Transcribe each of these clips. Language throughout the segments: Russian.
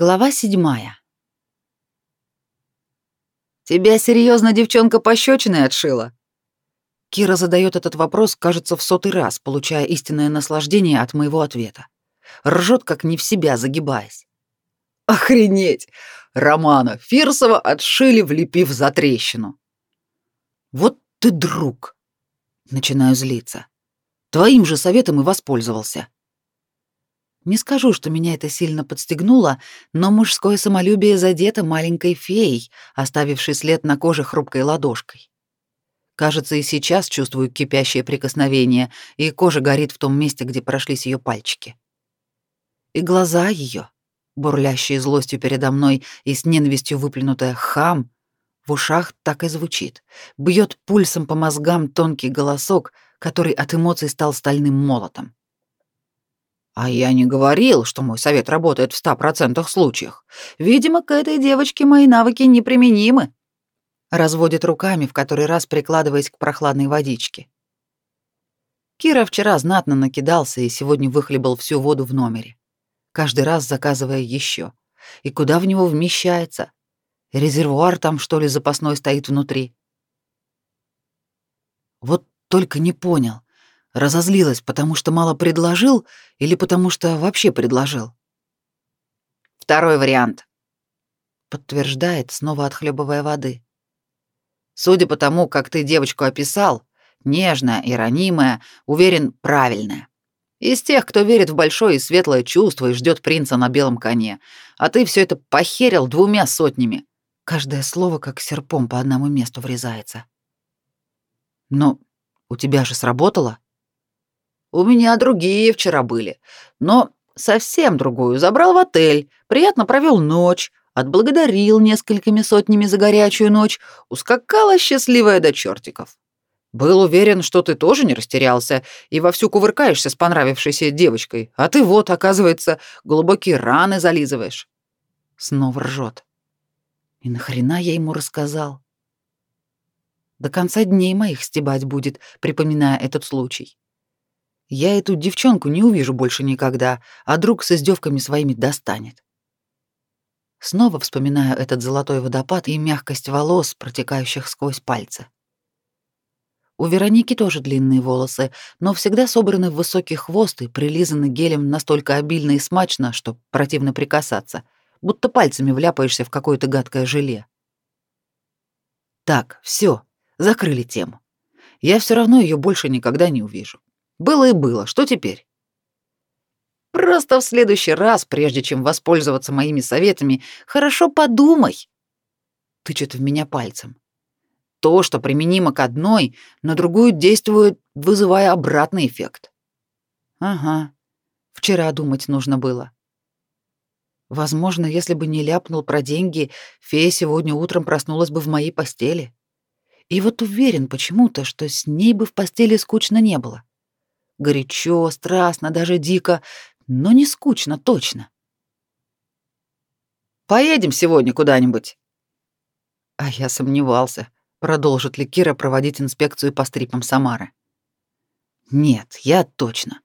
Глава седьмая. «Тебя серьезно девчонка пощечиной отшила?» Кира задает этот вопрос, кажется, в сотый раз, получая истинное наслаждение от моего ответа. Ржет, как не в себя, загибаясь. «Охренеть! Романа Фирсова отшили, влепив за трещину!» «Вот ты друг!» Начинаю злиться. Твоим же советом и воспользовался. Не скажу, что меня это сильно подстегнуло, но мужское самолюбие задето маленькой феей, оставившей след на коже хрупкой ладошкой. Кажется, и сейчас чувствую кипящее прикосновение, и кожа горит в том месте, где прошлись ее пальчики. И глаза ее, бурлящие злостью передо мной и с ненавистью выплюнутая «хам», в ушах так и звучит. Бьет пульсом по мозгам тонкий голосок, который от эмоций стал стальным молотом. А я не говорил, что мой совет работает в ста процентах случаях. Видимо, к этой девочке мои навыки неприменимы. Разводит руками, в который раз прикладываясь к прохладной водичке. Кира вчера знатно накидался и сегодня выхлебал всю воду в номере, каждый раз заказывая еще. И куда в него вмещается? Резервуар там, что ли, запасной стоит внутри? Вот только не понял, Разозлилась, потому что мало предложил или потому что вообще предложил? Второй вариант. Подтверждает, снова отхлебывая воды. Судя по тому, как ты девочку описал, нежная и ранимая, уверен, правильная. Из тех, кто верит в большое и светлое чувство и ждет принца на белом коне. А ты все это похерил двумя сотнями. Каждое слово как серпом по одному месту врезается. Но у тебя же сработало? У меня другие вчера были, но совсем другую. Забрал в отель, приятно провел ночь, отблагодарил несколькими сотнями за горячую ночь, ускакала счастливая до чертиков. Был уверен, что ты тоже не растерялся и вовсю кувыркаешься с понравившейся девочкой, а ты вот, оказывается, глубокие раны зализываешь. Снова ржет. И нахрена я ему рассказал? До конца дней моих стебать будет, припоминая этот случай. Я эту девчонку не увижу больше никогда, а друг с издевками своими достанет. Снова вспоминаю этот золотой водопад и мягкость волос, протекающих сквозь пальцы. У Вероники тоже длинные волосы, но всегда собраны в высокий хвост и прилизаны гелем настолько обильно и смачно, что противно прикасаться, будто пальцами вляпаешься в какое-то гадкое желе. Так, все, закрыли тему. Я все равно ее больше никогда не увижу. Было и было, что теперь? Просто в следующий раз, прежде чем воспользоваться моими советами, хорошо подумай. Тычет в меня пальцем. То, что применимо к одной, на другую действует, вызывая обратный эффект. Ага. Вчера думать нужно было. Возможно, если бы не ляпнул про деньги, фея сегодня утром проснулась бы в моей постели. И вот уверен почему-то, что с ней бы в постели скучно не было. Горячо, страстно, даже дико, но не скучно точно. Поедем сегодня куда-нибудь. А я сомневался, продолжит ли Кира проводить инспекцию по стрипам Самары. Нет, я точно.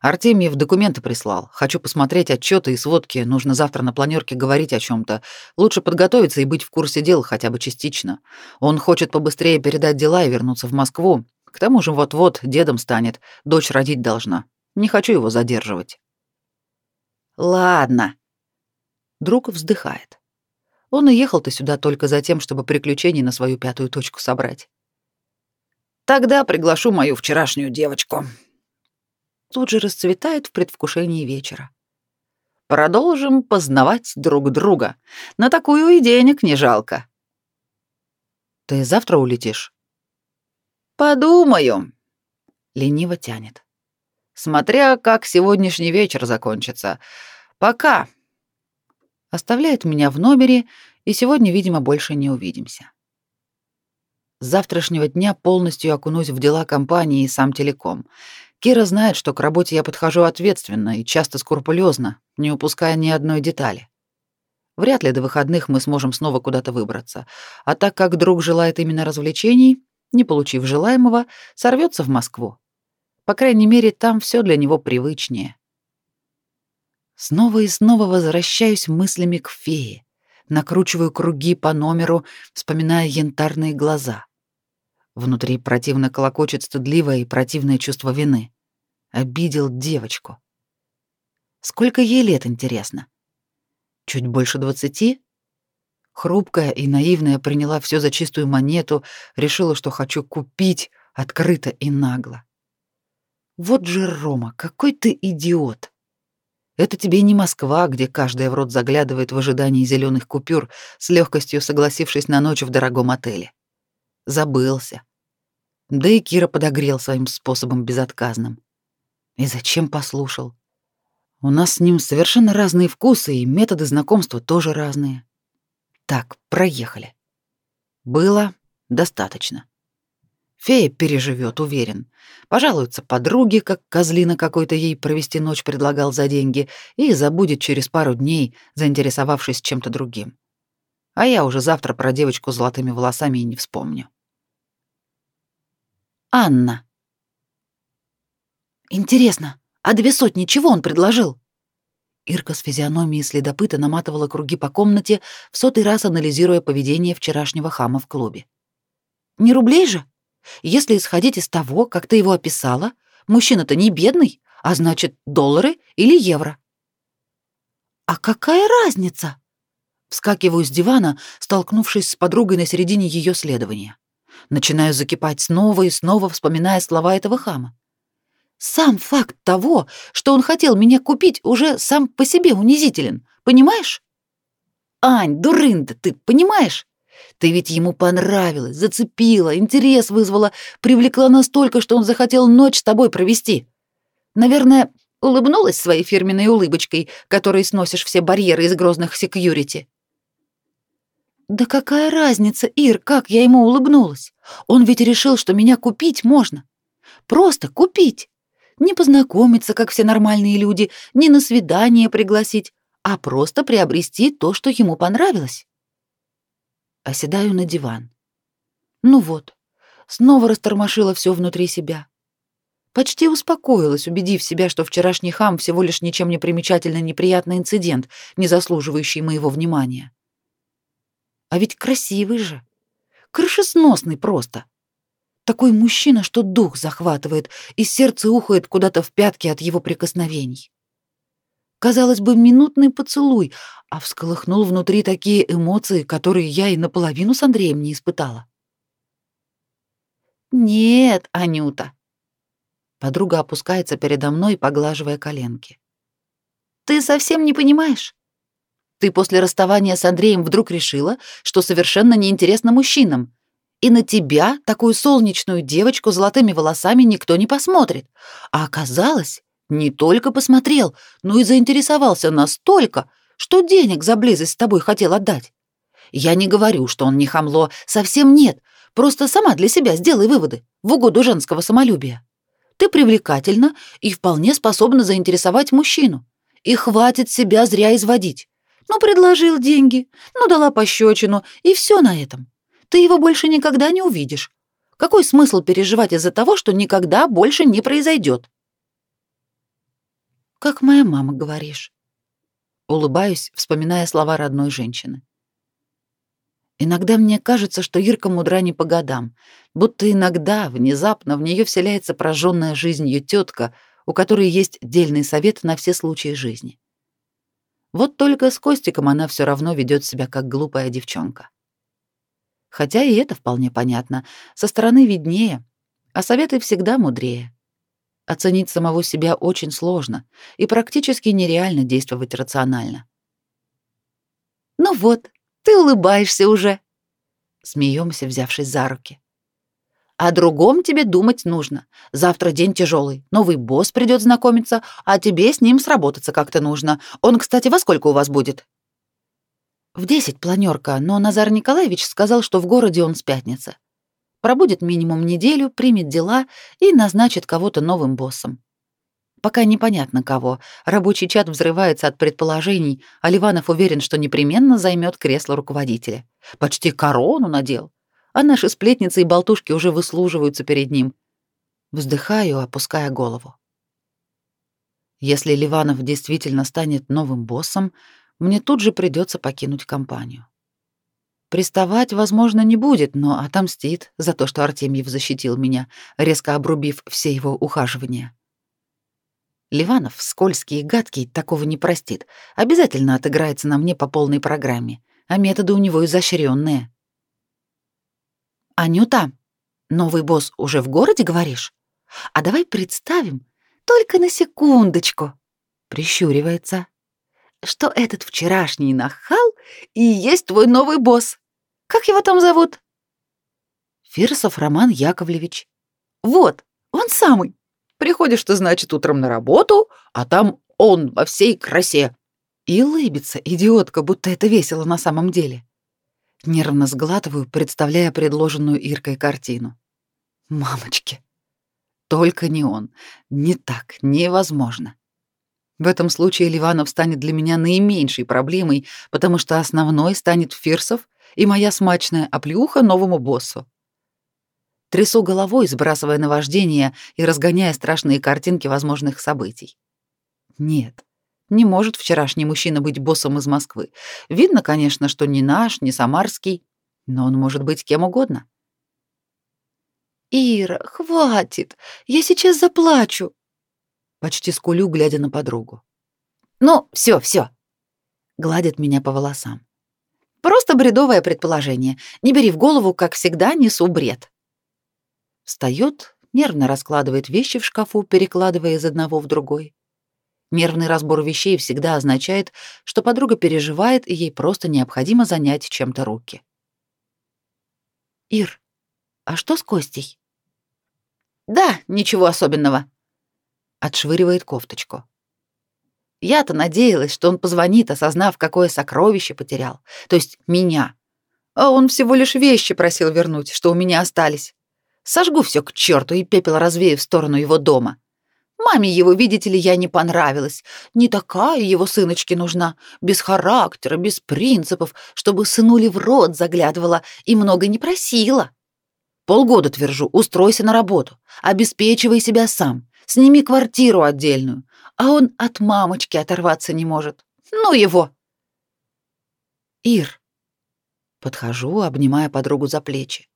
Артемьев документы прислал. Хочу посмотреть отчеты и сводки. Нужно завтра на планерке говорить о чем то Лучше подготовиться и быть в курсе дел хотя бы частично. Он хочет побыстрее передать дела и вернуться в Москву, к тому же вот-вот дедом станет, дочь родить должна. Не хочу его задерживать. Ладно. Друг вздыхает. Он и ехал-то сюда только за тем, чтобы приключений на свою пятую точку собрать. Тогда приглашу мою вчерашнюю девочку. Тут же расцветает в предвкушении вечера. Продолжим познавать друг друга. На такую и денег не жалко. Ты завтра улетишь? Подумаю. Лениво тянет. Смотря как сегодняшний вечер закончится. Пока. Оставляет меня в номере, и сегодня, видимо, больше не увидимся. С завтрашнего дня полностью окунусь в дела компании и сам телеком. Кира знает, что к работе я подхожу ответственно и часто скрупулезно, не упуская ни одной детали. Вряд ли до выходных мы сможем снова куда-то выбраться. А так как друг желает именно развлечений, не получив желаемого, сорвется в Москву. По крайней мере, там все для него привычнее. Снова и снова возвращаюсь мыслями к фее, накручиваю круги по номеру, вспоминая янтарные глаза. Внутри противно колокочет стыдливое и противное чувство вины. Обидел девочку. Сколько ей лет, интересно? Чуть больше двадцати? Хрупкая и наивная приняла все за чистую монету, решила, что хочу купить открыто и нагло. Вот же Рома, какой ты идиот. Это тебе не Москва, где каждая в рот заглядывает в ожидании зеленых купюр, с легкостью согласившись на ночь в дорогом отеле. Забылся. Да и Кира подогрел своим способом безотказным. И зачем послушал? У нас с ним совершенно разные вкусы, и методы знакомства тоже разные. Так, проехали. Было достаточно. Фея переживет, уверен. Пожалуется подруге, как козлина какой-то ей провести ночь предлагал за деньги, и забудет через пару дней, заинтересовавшись чем-то другим. А я уже завтра про девочку с золотыми волосами и не вспомню. Анна. Интересно, а две сотни чего он предложил? Ирка с физиономией следопыта наматывала круги по комнате, в сотый раз анализируя поведение вчерашнего хама в клубе. Не рублей же? Если исходить из того, как ты его описала, мужчина-то не бедный, а значит, доллары или евро. А какая разница? Вскакиваю с дивана, столкнувшись с подругой на середине ее следования. Начинаю закипать снова и снова, вспоминая слова этого хама. Сам факт того, что он хотел меня купить, уже сам по себе унизителен, понимаешь? Ань, дурында, ты понимаешь? Ты ведь ему понравилась, зацепила, интерес вызвала, привлекла настолько, что он захотел ночь с тобой провести. Наверное, улыбнулась своей фирменной улыбочкой, которой сносишь все барьеры из грозных секьюрити. Да какая разница, Ир, как я ему улыбнулась? Он ведь решил, что меня купить можно. Просто купить. Не познакомиться, как все нормальные люди, не на свидание пригласить, а просто приобрести то, что ему понравилось оседаю на диван. Ну вот, снова растормошила все внутри себя. Почти успокоилась, убедив себя, что вчерашний хам всего лишь ничем не примечательный неприятный инцидент, не заслуживающий моего внимания. А ведь красивый же. Крышесносный просто. Такой мужчина, что дух захватывает, и сердце ухает куда-то в пятки от его прикосновений. Казалось бы, минутный поцелуй, а всколыхнул внутри такие эмоции, которые я и наполовину с Андреем не испытала. «Нет, Анюта». Подруга опускается передо мной, поглаживая коленки. «Ты совсем не понимаешь. Ты после расставания с Андреем вдруг решила, что совершенно неинтересна мужчинам, и на тебя, такую солнечную девочку с золотыми волосами, никто не посмотрит. А оказалось, не только посмотрел, но и заинтересовался настолько, что денег за близость с тобой хотел отдать. Я не говорю, что он не хамло, совсем нет. Просто сама для себя сделай выводы в угоду женского самолюбия. Ты привлекательна и вполне способна заинтересовать мужчину. И хватит себя зря изводить. Ну, предложил деньги, ну, дала пощечину, и все на этом. Ты его больше никогда не увидишь. Какой смысл переживать из-за того, что никогда больше не произойдет? Как моя мама, говоришь. Улыбаюсь, вспоминая слова родной женщины. Иногда мне кажется, что Ирка мудра не по годам, будто иногда внезапно в нее вселяется прожженная жизнью тетка, у которой есть дельный совет на все случаи жизни. Вот только с Костиком она все равно ведет себя как глупая девчонка. Хотя и это вполне понятно, со стороны виднее, а советы всегда мудрее. Оценить самого себя очень сложно и практически нереально действовать рационально. «Ну вот, ты улыбаешься уже», — смеемся, взявшись за руки. «О другом тебе думать нужно. Завтра день тяжелый, новый босс придет знакомиться, а тебе с ним сработаться как-то нужно. Он, кстати, во сколько у вас будет?» «В десять планерка, но Назар Николаевич сказал, что в городе он с пятницы пробудет минимум неделю, примет дела и назначит кого-то новым боссом. Пока непонятно кого. Рабочий чат взрывается от предположений, а Ливанов уверен, что непременно займет кресло руководителя. Почти корону надел. А наши сплетницы и болтушки уже выслуживаются перед ним. Вздыхаю, опуская голову. Если Ливанов действительно станет новым боссом, мне тут же придется покинуть компанию. Приставать, возможно, не будет, но отомстит за то, что Артемьев защитил меня, резко обрубив все его ухаживания. Ливанов, скользкий и гадкий, такого не простит. Обязательно отыграется на мне по полной программе, а методы у него изощренные. «Анюта, новый босс уже в городе, говоришь? А давай представим, только на секундочку», — прищуривается, «что этот вчерашний нахал и есть твой новый босс. Как его там зовут?» «Фирсов Роман Яковлевич». «Вот, он самый. Приходишь ты, значит, утром на работу, а там он во всей красе. И лыбится, идиотка, будто это весело на самом деле. Нервно сглатываю, представляя предложенную Иркой картину. Мамочки. Только не он. Не так, невозможно. В этом случае Ливанов станет для меня наименьшей проблемой, потому что основной станет Фирсов и моя смачная оплюха новому боссу. Трясу головой, сбрасывая наваждение и разгоняя страшные картинки возможных событий. Нет, не может вчерашний мужчина быть боссом из Москвы. Видно, конечно, что не наш, не самарский, но он может быть кем угодно. «Ира, хватит! Я сейчас заплачу!» Почти скулю, глядя на подругу. «Ну, все, все!» Гладит меня по волосам. «Просто бредовое предположение. Не бери в голову, как всегда, несу бред». Встает, нервно раскладывает вещи в шкафу, перекладывая из одного в другой. Нервный разбор вещей всегда означает, что подруга переживает, и ей просто необходимо занять чем-то руки. «Ир, а что с Костей?» «Да, ничего особенного», — отшвыривает кофточку. «Я-то надеялась, что он позвонит, осознав, какое сокровище потерял, то есть меня. А он всего лишь вещи просил вернуть, что у меня остались. Сожгу все к черту и пепел развею в сторону его дома. Маме его, видите ли, я не понравилась. Не такая его сыночке нужна, без характера, без принципов, чтобы сынули в рот заглядывала и много не просила. Полгода твержу, устройся на работу, обеспечивай себя сам, сними квартиру отдельную, а он от мамочки оторваться не может. Ну его. Ир. Подхожу, обнимая подругу за плечи.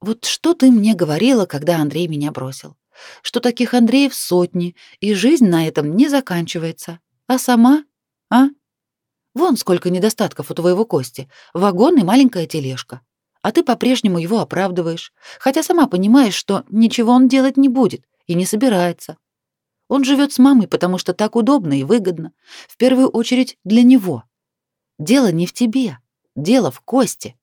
Вот что ты мне говорила, когда Андрей меня бросил? Что таких Андреев сотни, и жизнь на этом не заканчивается. А сама? А? Вон сколько недостатков у твоего Кости. Вагон и маленькая тележка. А ты по-прежнему его оправдываешь, хотя сама понимаешь, что ничего он делать не будет и не собирается. Он живет с мамой, потому что так удобно и выгодно. В первую очередь для него. Дело не в тебе. Дело в Косте.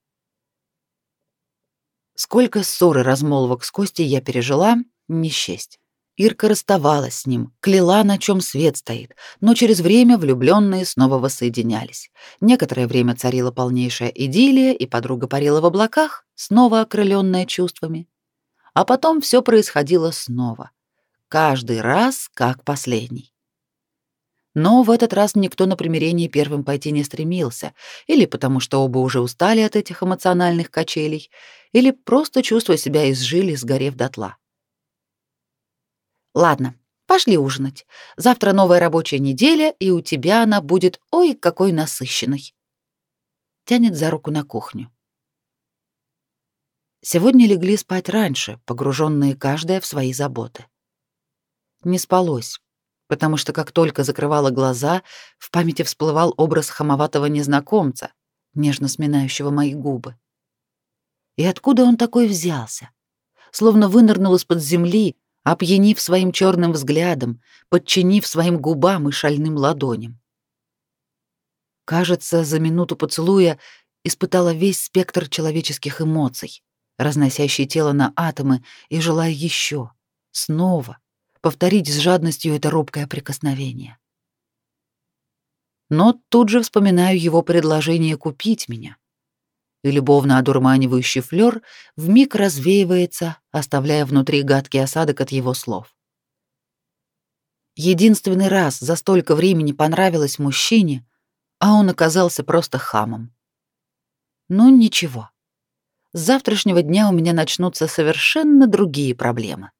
Сколько ссор и размолвок с Костей я пережила, не счесть. Ирка расставалась с ним, кляла, на чем свет стоит, но через время влюбленные снова воссоединялись. Некоторое время царила полнейшая идиллия, и подруга парила в облаках, снова окрыленная чувствами. А потом все происходило снова. Каждый раз как последний. Но в этот раз никто на примирение первым пойти не стремился, или потому что оба уже устали от этих эмоциональных качелей, или просто чувствуя себя изжили, сгорев дотла. Ладно, пошли ужинать. Завтра новая рабочая неделя, и у тебя она будет ой какой насыщенной. Тянет за руку на кухню. Сегодня легли спать раньше, погруженные каждая в свои заботы. Не спалось, потому что как только закрывала глаза, в памяти всплывал образ хамоватого незнакомца, нежно сминающего мои губы. И откуда он такой взялся? Словно вынырнул из-под земли, опьянив своим черным взглядом, подчинив своим губам и шальным ладоням. Кажется, за минуту поцелуя испытала весь спектр человеческих эмоций, разносящий тело на атомы и желая еще, снова, повторить с жадностью это робкое прикосновение. Но тут же вспоминаю его предложение купить меня. И любовно одурманивающий флёр вмиг развеивается, оставляя внутри гадкий осадок от его слов. Единственный раз за столько времени понравилось мужчине, а он оказался просто хамом. Ну ничего. С завтрашнего дня у меня начнутся совершенно другие проблемы.